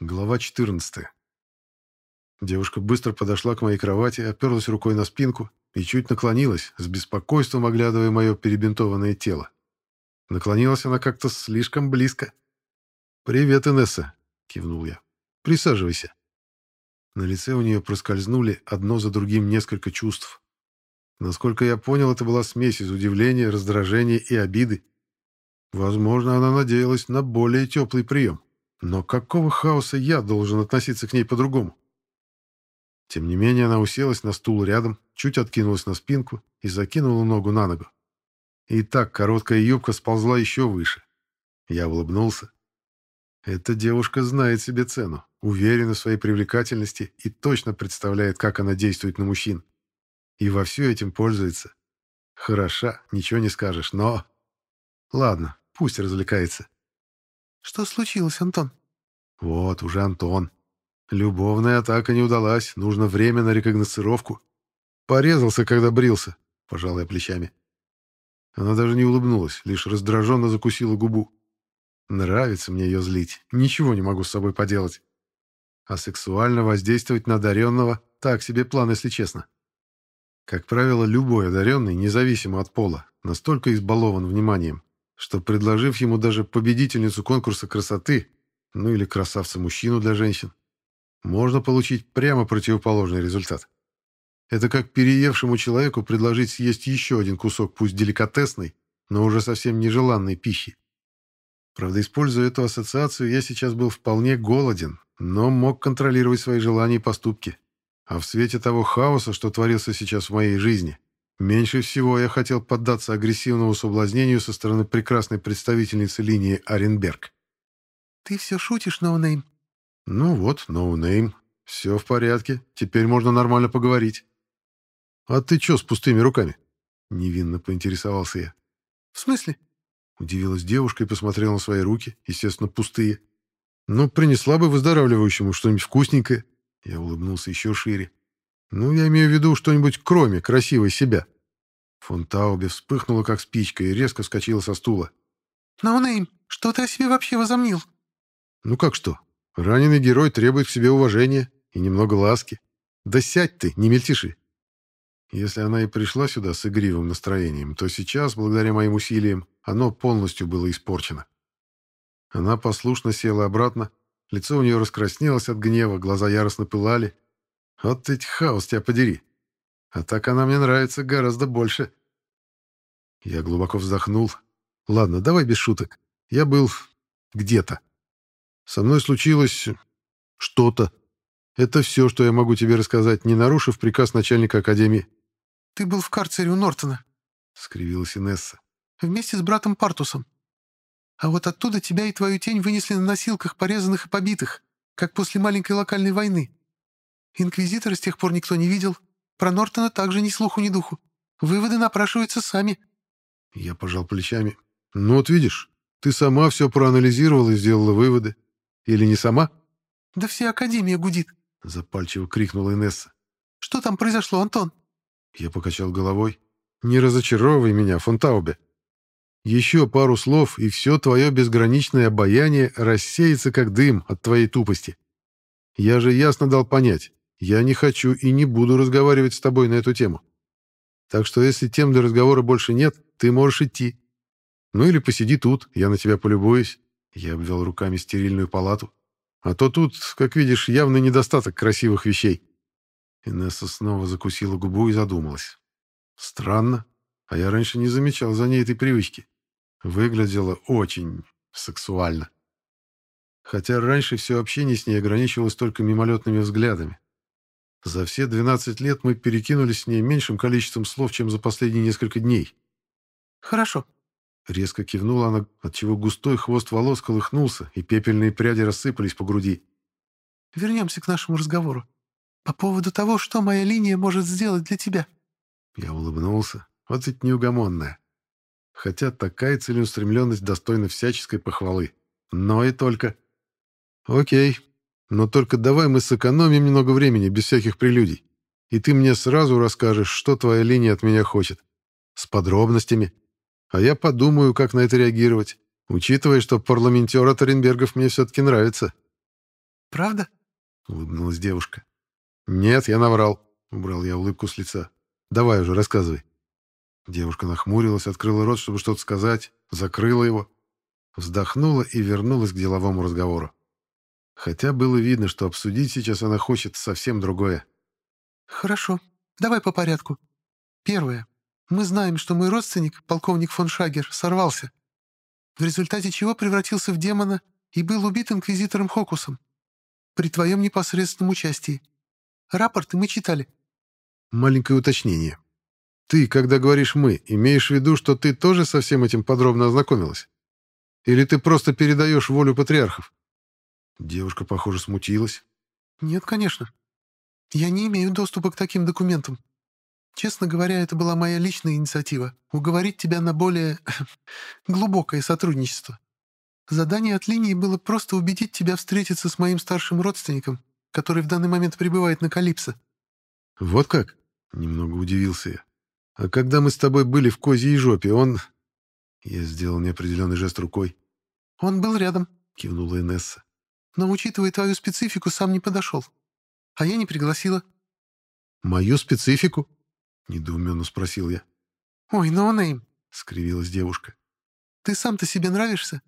Глава 14. Девушка быстро подошла к моей кровати, оперлась рукой на спинку и чуть наклонилась, с беспокойством оглядывая мое перебинтованное тело. Наклонилась она как-то слишком близко. «Привет, Инесса», — кивнул я. «Присаживайся». На лице у нее проскользнули одно за другим несколько чувств. Насколько я понял, это была смесь из удивления, раздражения и обиды. Возможно, она надеялась на более теплый прием. Но какого хаоса я должен относиться к ней по-другому? Тем не менее, она уселась на стул рядом, чуть откинулась на спинку и закинула ногу на ногу. И так короткая юбка сползла еще выше. Я улыбнулся. Эта девушка знает себе цену, уверена в своей привлекательности и точно представляет, как она действует на мужчин. И во все этим пользуется. Хороша, ничего не скажешь, но... Ладно, пусть развлекается. «Что случилось, Антон?» «Вот, уже Антон. Любовная атака не удалась, нужно время на рекогносцировку. Порезался, когда брился», — пожал я плечами. Она даже не улыбнулась, лишь раздраженно закусила губу. Нравится мне ее злить, ничего не могу с собой поделать. А сексуально воздействовать на одаренного — так себе план, если честно. Как правило, любой одаренный, независимо от пола, настолько избалован вниманием, что, предложив ему даже победительницу конкурса красоты, ну или красавца-мужчину для женщин, можно получить прямо противоположный результат. Это как переевшему человеку предложить съесть еще один кусок, пусть деликатесной, но уже совсем нежеланной пищи. Правда, используя эту ассоциацию, я сейчас был вполне голоден, но мог контролировать свои желания и поступки. А в свете того хаоса, что творился сейчас в моей жизни, Меньше всего я хотел поддаться агрессивному соблазнению со стороны прекрасной представительницы линии Аренберг. «Ты все шутишь, ноунейм?» «Ну вот, ноунейм. Все в порядке. Теперь можно нормально поговорить». «А ты че с пустыми руками?» Невинно поинтересовался я. «В смысле?» Удивилась девушка и посмотрела на свои руки, естественно, пустые. «Ну, принесла бы выздоравливающему что-нибудь вкусненькое». Я улыбнулся еще шире. Ну, я имею в виду что-нибудь кроме красивой себя. Фон Таубе вспыхнула, как спичка, и резко вскочила со стула. «Ноунейм, что ты о себе вообще возомнил?» «Ну как что? Раненый герой требует к себе уважения и немного ласки. Да сядь ты, не мельтеши!» Если она и пришла сюда с игривым настроением, то сейчас, благодаря моим усилиям, оно полностью было испорчено. Она послушно села обратно, лицо у нее раскраснелось от гнева, глаза яростно пылали, вот ведь хаос тебя подери. А так она мне нравится гораздо больше. Я глубоко вздохнул. Ладно, давай без шуток. Я был где-то. Со мной случилось что-то. Это все, что я могу тебе рассказать, не нарушив приказ начальника академии. «Ты был в карцере у Нортона», — скривилась Инесса. «Вместе с братом Партусом. А вот оттуда тебя и твою тень вынесли на носилках, порезанных и побитых, как после маленькой локальной войны. Инквизитора с тех пор никто не видел. Про Нортона также ни слуху, ни духу. Выводы напрашиваются сами». Я пожал плечами. «Ну вот видишь, ты сама все проанализировала и сделала выводы. Или не сама?» «Да вся Академия гудит», — запальчиво крикнула Инесса. «Что там произошло, Антон?» Я покачал головой. «Не разочаровывай меня, Фонтаубе. Еще пару слов, и все твое безграничное обаяние рассеется, как дым от твоей тупости. Я же ясно дал понять, я не хочу и не буду разговаривать с тобой на эту тему. Так что если тем для разговора больше нет, ты можешь идти. Ну или посиди тут, я на тебя полюбуюсь. Я обвел руками стерильную палату. А то тут, как видишь, явный недостаток красивых вещей. Инесса снова закусила губу и задумалась. Странно, а я раньше не замечал за ней этой привычки. Выглядела очень сексуально. Хотя раньше все общение с ней ограничивалось только мимолетными взглядами. За все 12 лет мы перекинулись с ней меньшим количеством слов, чем за последние несколько дней. «Хорошо», — резко кивнула она, отчего густой хвост волос колыхнулся, и пепельные пряди рассыпались по груди. «Вернемся к нашему разговору. По поводу того, что моя линия может сделать для тебя». Я улыбнулся. Вот ведь неугомонная. Хотя такая целеустремленность достойна всяческой похвалы. Но и только. «Окей, но только давай мы сэкономим немного времени, без всяких прелюдий. И ты мне сразу расскажешь, что твоя линия от меня хочет. С подробностями. А я подумаю, как на это реагировать, учитывая, что парламентер от Оренбергов мне все-таки нравится». Правда?» — улыбнулась девушка. «Нет, я наврал», — убрал я улыбку с лица. «Давай уже, рассказывай». Девушка нахмурилась, открыла рот, чтобы что-то сказать, закрыла его, вздохнула и вернулась к деловому разговору. Хотя было видно, что обсудить сейчас она хочет совсем другое. «Хорошо. Давай по порядку. Первое. Мы знаем, что мой родственник, полковник фон Шагер, сорвался, в результате чего превратился в демона и был убит инквизитором Хокусом. При твоем непосредственном участии. Рапорты мы читали». Маленькое уточнение. Ты, когда говоришь «мы», имеешь в виду, что ты тоже со всем этим подробно ознакомилась? Или ты просто передаешь волю патриархов?» Девушка, похоже, смутилась. «Нет, конечно. Я не имею доступа к таким документам. Честно говоря, это была моя личная инициатива — уговорить тебя на более глубокое сотрудничество. Задание от линии было просто убедить тебя встретиться с моим старшим родственником, который в данный момент пребывает на Калипсо». «Вот как?» — немного удивился я. «А когда мы с тобой были в козьей жопе, он...» Я сделал неопределенный жест рукой. «Он был рядом», — кивнула Инесса. «Но, учитывая твою специфику, сам не подошел. А я не пригласила». «Мою специфику?» — недоуменно спросил я. «Ой, ноунейм», но — скривилась девушка. «Ты сам-то себе нравишься?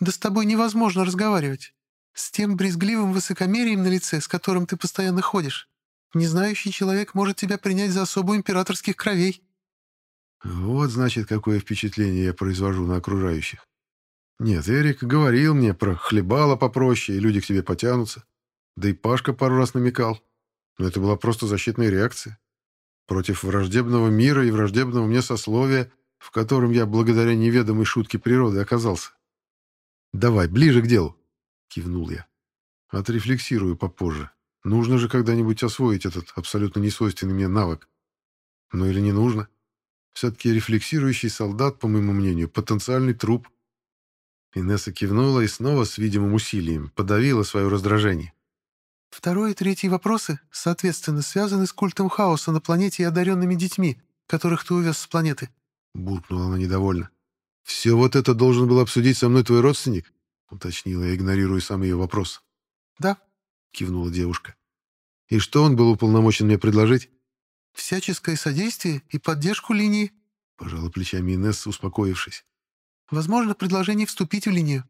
Да с тобой невозможно разговаривать. С тем брезгливым высокомерием на лице, с которым ты постоянно ходишь. Незнающий человек может тебя принять за особу императорских кровей». Вот, значит, какое впечатление я произвожу на окружающих. Нет, Эрик говорил мне про хлебало попроще, и люди к тебе потянутся. Да и Пашка пару раз намекал. Но это была просто защитная реакция. Против враждебного мира и враждебного мне сословия, в котором я благодаря неведомой шутке природы оказался. «Давай, ближе к делу», — кивнул я. «Отрефлексирую попозже. Нужно же когда-нибудь освоить этот абсолютно несвойственный мне навык. Ну или не нужно? Все-таки рефлексирующий солдат, по моему мнению, потенциальный труп». Инесса кивнула и снова с видимым усилием подавила свое раздражение. Второй и третий вопросы, соответственно, связаны с культом хаоса на планете и одаренными детьми, которых ты увез с планеты. Буркнула она недовольно. «Все вот это должен был обсудить со мной твой родственник?» Уточнила я, игнорируя сам ее вопрос. «Да», — кивнула девушка. «И что он был уполномочен мне предложить?» «Всяческое содействие и поддержку линии», — пожала плечами Инесса, успокоившись. «Возможно, предложение вступить в линию».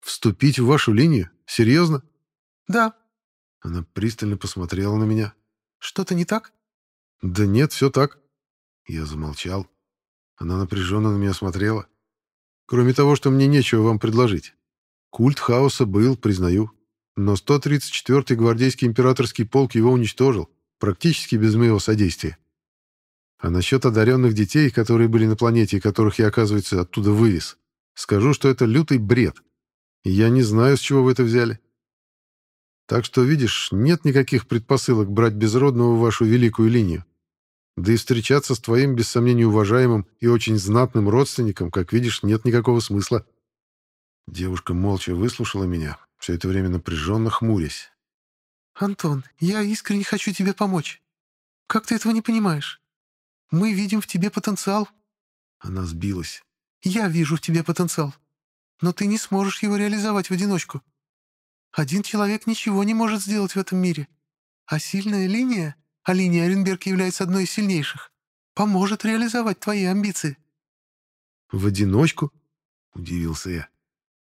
«Вступить в вашу линию? Серьезно?» «Да», она пристально посмотрела на меня. «Что-то не так?» «Да нет, все так». Я замолчал. Она напряженно на меня смотрела. «Кроме того, что мне нечего вам предложить. Культ хаоса был, признаю. Но 134-й гвардейский императорский полк его уничтожил, практически без моего содействия. А насчет одаренных детей, которые были на планете и которых я, оказывается, оттуда вывез, скажу, что это лютый бред. И я не знаю, с чего вы это взяли. Так что, видишь, нет никаких предпосылок брать безродного в вашу великую линию. Да и встречаться с твоим, без сомнения, уважаемым и очень знатным родственником, как видишь, нет никакого смысла». Девушка молча выслушала меня, все это время напряженно хмурясь. «Антон, я искренне хочу тебе помочь. Как ты этого не понимаешь? Мы видим в тебе потенциал». Она сбилась. «Я вижу в тебе потенциал, но ты не сможешь его реализовать в одиночку. Один человек ничего не может сделать в этом мире. А сильная линия, а линия Оренберг является одной из сильнейших, поможет реализовать твои амбиции». «В одиночку?» — удивился я.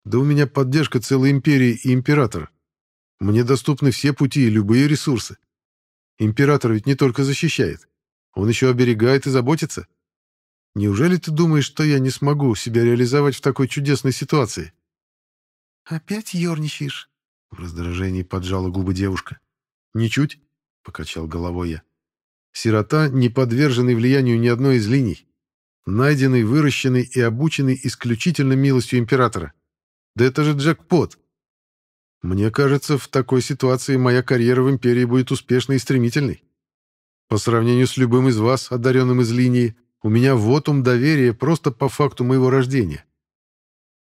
«Да у меня поддержка целой империи и императора. Мне доступны все пути и любые ресурсы. Император ведь не только защищает, он еще оберегает и заботится. Неужели ты думаешь, что я не смогу себя реализовать в такой чудесной ситуации?» «Опять ерничаешь?» В раздражении поджала губы девушка. «Ничуть», — покачал головой я. «Сирота, не подверженный влиянию ни одной из линий. Найденный, выращенный и обученный исключительно милостью императора. Да это же джекпот. Мне кажется, в такой ситуации моя карьера в империи будет успешной и стремительной. По сравнению с любым из вас, одаренным из линии, у меня вотум доверия просто по факту моего рождения.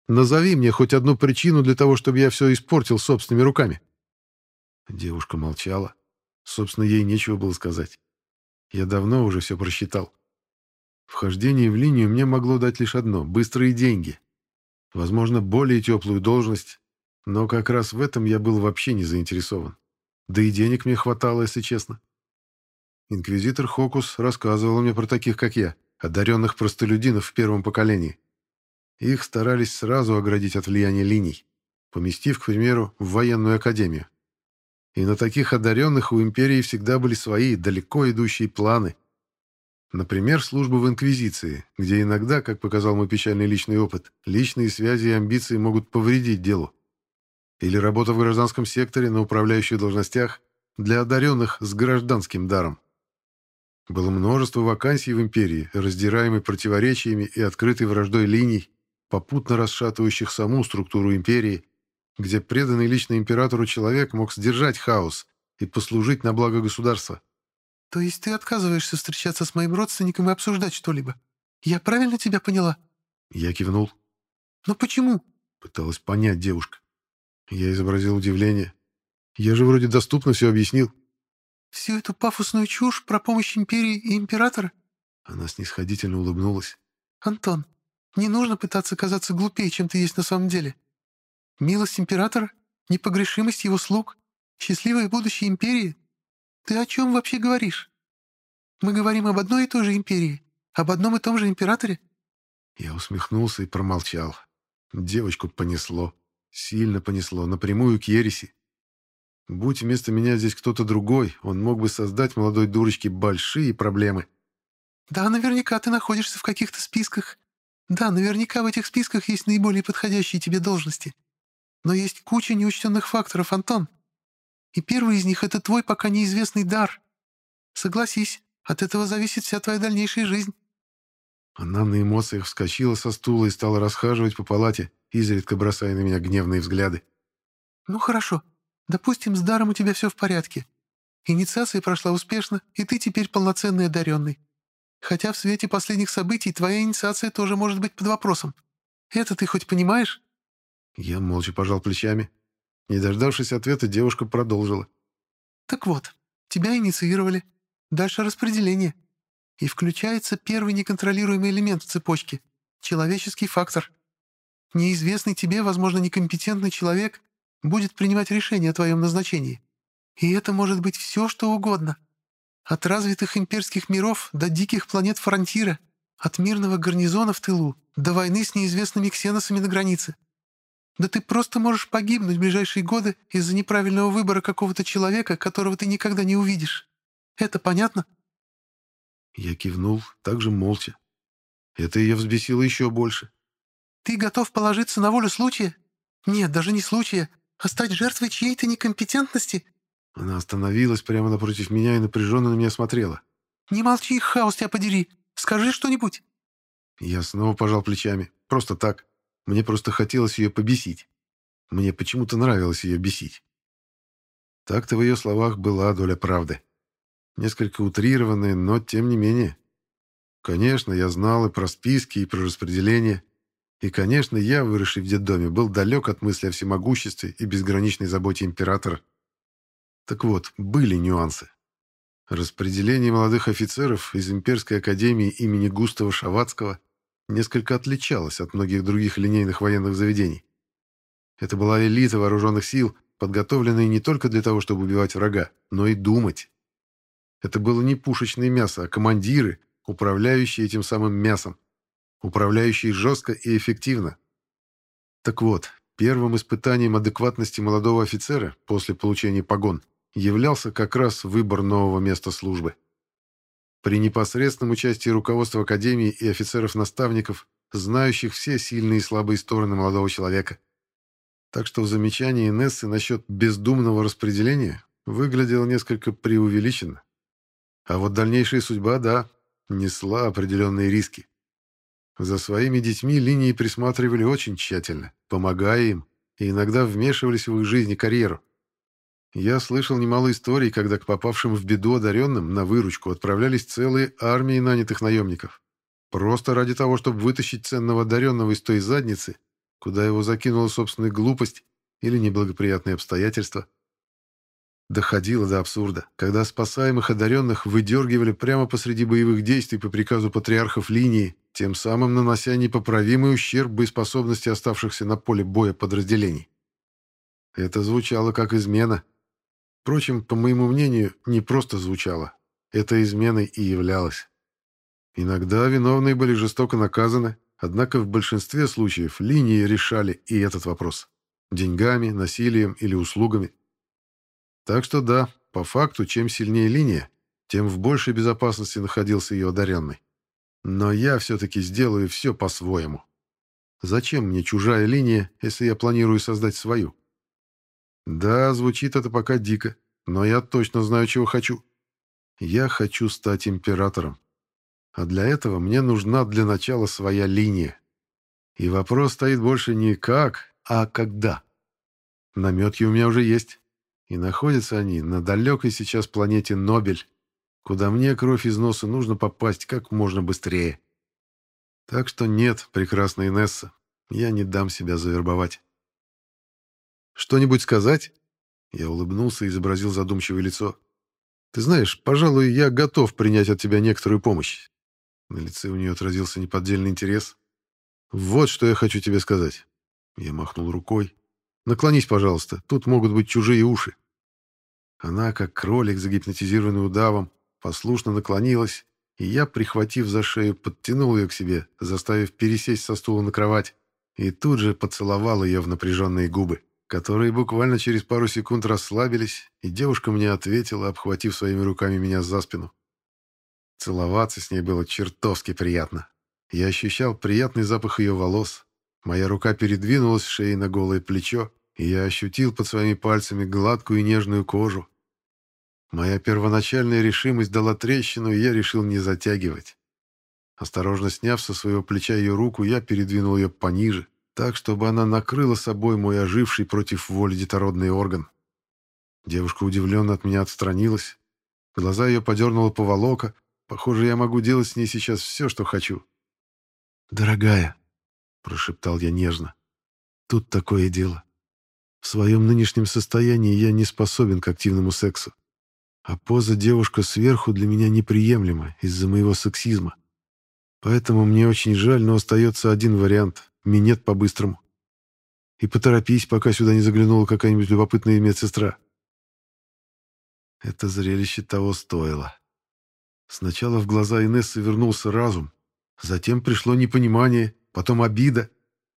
Назови мне хоть одну причину для того, чтобы я все испортил собственными руками». Девушка молчала. Собственно, ей нечего было сказать. Я давно уже все просчитал. Вхождение в линию мне могло дать лишь одно — быстрые деньги. Возможно, более теплую должность Но как раз в этом я был вообще не заинтересован. Да и денег мне хватало, если честно. Инквизитор Хокус рассказывал мне про таких, как я, одаренных простолюдинов в первом поколении. Их старались сразу оградить от влияния линий, поместив, к примеру, в военную академию. И на таких одаренных у империи всегда были свои далеко идущие планы. Например, служба в Инквизиции, где иногда, как показал мой печальный личный опыт, личные связи и амбиции могут повредить делу. Или работа в гражданском секторе на управляющих должностях для одаренных с гражданским даром. Было множество вакансий в империи, раздираемой противоречиями и открытой враждой линий, попутно расшатывающих саму структуру империи где преданный лично императору человек мог сдержать хаос и послужить на благо государства. «То есть ты отказываешься встречаться с моим родственником и обсуждать что-либо? Я правильно тебя поняла?» Я кивнул. «Но почему?» Пыталась понять девушка. Я изобразил удивление. Я же вроде доступно все объяснил. «Всю эту пафосную чушь про помощь империи и императора?» Она снисходительно улыбнулась. «Антон, не нужно пытаться казаться глупее, чем ты есть на самом деле. Милость императора? Непогрешимость его слуг? Счастливое будущее империи? Ты о чем вообще говоришь? Мы говорим об одной и той же империи, об одном и том же императоре?» Я усмехнулся и промолчал. Девочку понесло. Сильно понесло, напрямую к ереси. Будь вместо меня здесь кто-то другой, он мог бы создать молодой дурочке большие проблемы. «Да, наверняка ты находишься в каких-то списках. Да, наверняка в этих списках есть наиболее подходящие тебе должности. Но есть куча неучтенных факторов, Антон. И первый из них — это твой пока неизвестный дар. Согласись, от этого зависит вся твоя дальнейшая жизнь». Она на эмоциях вскочила со стула и стала расхаживать по палате, изредка бросая на меня гневные взгляды. «Ну хорошо. Допустим, с даром у тебя все в порядке. Инициация прошла успешно, и ты теперь полноценный одаренный. Хотя в свете последних событий твоя инициация тоже может быть под вопросом. Это ты хоть понимаешь?» Я молча пожал плечами. Не дождавшись ответа, девушка продолжила. «Так вот, тебя инициировали. Дальше распределение. И включается первый неконтролируемый элемент в цепочке — человеческий фактор. Неизвестный тебе, возможно, некомпетентный человек будет принимать решение о твоем назначении. И это может быть все, что угодно. От развитых имперских миров до диких планет Фронтира, от мирного гарнизона в тылу до войны с неизвестными ксеносами на границе. Да ты просто можешь погибнуть в ближайшие годы из-за неправильного выбора какого-то человека, которого ты никогда не увидишь. Это понятно?» Я кивнул, также молча. Это ее взбесило еще больше. «Ты готов положиться на волю случая? Нет, даже не случая, а стать жертвой чьей-то некомпетентности?» Она остановилась прямо напротив меня и напряженно на меня смотрела. «Не молчи, хаос тебя подери! Скажи что-нибудь!» Я снова пожал плечами. Просто так. Мне просто хотелось ее побесить. Мне почему-то нравилось ее бесить. Так-то в ее словах была доля правды. Несколько утрированная, но тем не менее. Конечно, я знал и про списки, и про распределение. И, конечно, я, выросший в детдоме, был далек от мысли о всемогуществе и безграничной заботе императора. Так вот, были нюансы. Распределение молодых офицеров из Имперской академии имени Густава Шаватского – несколько отличалась от многих других линейных военных заведений. Это была элита вооруженных сил, подготовленная не только для того, чтобы убивать врага, но и думать. Это было не пушечное мясо, а командиры, управляющие этим самым мясом, управляющие жестко и эффективно. Так вот, первым испытанием адекватности молодого офицера после получения погон являлся как раз выбор нового места службы при непосредственном участии руководства Академии и офицеров-наставников, знающих все сильные и слабые стороны молодого человека. Так что в замечании насчет бездумного распределения выглядело несколько преувеличенно. А вот дальнейшая судьба, да, несла определенные риски. За своими детьми линии присматривали очень тщательно, помогая им, и иногда вмешивались в их жизнь и карьеру. Я слышал немало историй, когда к попавшим в беду одаренным на выручку отправлялись целые армии нанятых наемников. Просто ради того, чтобы вытащить ценного одаренного из той задницы, куда его закинула собственная глупость или неблагоприятные обстоятельства. Доходило до абсурда, когда спасаемых одаренных выдергивали прямо посреди боевых действий по приказу патриархов линии, тем самым нанося непоправимый ущерб боеспособности оставшихся на поле боя подразделений. Это звучало как измена. Впрочем, по моему мнению, не просто звучало. Это изменой и являлось. Иногда виновные были жестоко наказаны, однако в большинстве случаев линии решали и этот вопрос. Деньгами, насилием или услугами. Так что да, по факту, чем сильнее линия, тем в большей безопасности находился ее одаренный. Но я все-таки сделаю все по-своему. Зачем мне чужая линия, если я планирую создать свою? Да, звучит это пока дико, но я точно знаю, чего хочу. Я хочу стать императором. А для этого мне нужна для начала своя линия. И вопрос стоит больше не как, а когда. Наметки у меня уже есть. И находятся они на далекой сейчас планете Нобель, куда мне кровь из носа нужно попасть как можно быстрее. Так что нет, прекрасная Инесса, я не дам себя завербовать. «Что-нибудь сказать?» Я улыбнулся и изобразил задумчивое лицо. «Ты знаешь, пожалуй, я готов принять от тебя некоторую помощь». На лице у нее отразился неподдельный интерес. «Вот что я хочу тебе сказать». Я махнул рукой. «Наклонись, пожалуйста, тут могут быть чужие уши». Она, как кролик, загипнотизированный удавом, послушно наклонилась, и я, прихватив за шею, подтянул ее к себе, заставив пересесть со стула на кровать, и тут же поцеловал ее в напряженные губы которые буквально через пару секунд расслабились, и девушка мне ответила, обхватив своими руками меня за спину. Целоваться с ней было чертовски приятно. Я ощущал приятный запах ее волос. Моя рука передвинулась шеи на голое плечо, и я ощутил под своими пальцами гладкую и нежную кожу. Моя первоначальная решимость дала трещину, и я решил не затягивать. Осторожно сняв со своего плеча ее руку, я передвинул ее пониже, так, чтобы она накрыла собой мой оживший против воли детородный орган. Девушка удивленно от меня отстранилась. Глаза ее подернула поволока. Похоже, я могу делать с ней сейчас все, что хочу. «Дорогая», — прошептал я нежно, — «тут такое дело. В своем нынешнем состоянии я не способен к активному сексу. А поза девушка сверху для меня неприемлема из-за моего сексизма. Поэтому мне очень жаль, но остается один вариант Минет по-быстрому. И поторопись, пока сюда не заглянула какая-нибудь любопытная медсестра. Это зрелище того стоило. Сначала в глаза Инессы вернулся разум, затем пришло непонимание, потом обида,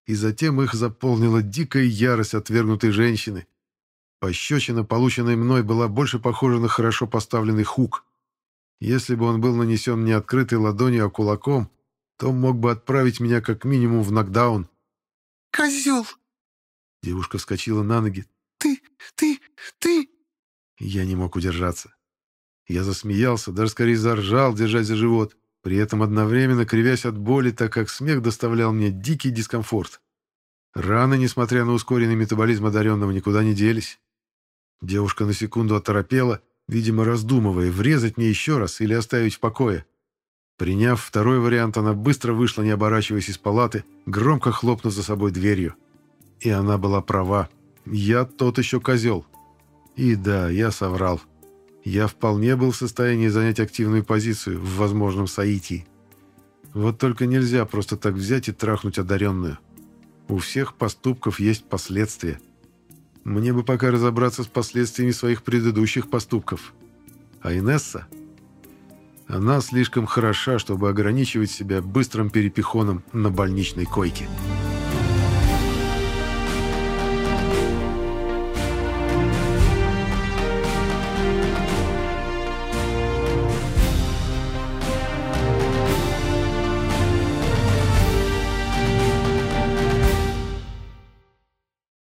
и затем их заполнила дикая ярость отвергнутой женщины. Пощечина, полученная мной, была больше похожа на хорошо поставленный хук. Если бы он был нанесен не открытой ладонью, а кулаком, то мог бы отправить меня как минимум в нокдаун. «Козел!» Девушка вскочила на ноги. «Ты, ты, ты...» Я не мог удержаться. Я засмеялся, даже скорее заржал, держась за живот, при этом одновременно кривясь от боли, так как смех доставлял мне дикий дискомфорт. Раны, несмотря на ускоренный метаболизм одаренного, никуда не делись. Девушка на секунду оторопела, видимо, раздумывая, врезать мне еще раз или оставить в покое. Приняв второй вариант, она быстро вышла, не оборачиваясь из палаты, громко хлопнув за собой дверью. И она была права. Я тот еще козел. И да, я соврал. Я вполне был в состоянии занять активную позицию в возможном соитии. Вот только нельзя просто так взять и трахнуть одаренную. У всех поступков есть последствия. Мне бы пока разобраться с последствиями своих предыдущих поступков. А Инесса она слишком хороша, чтобы ограничивать себя быстрым перепихоном на больничной койке.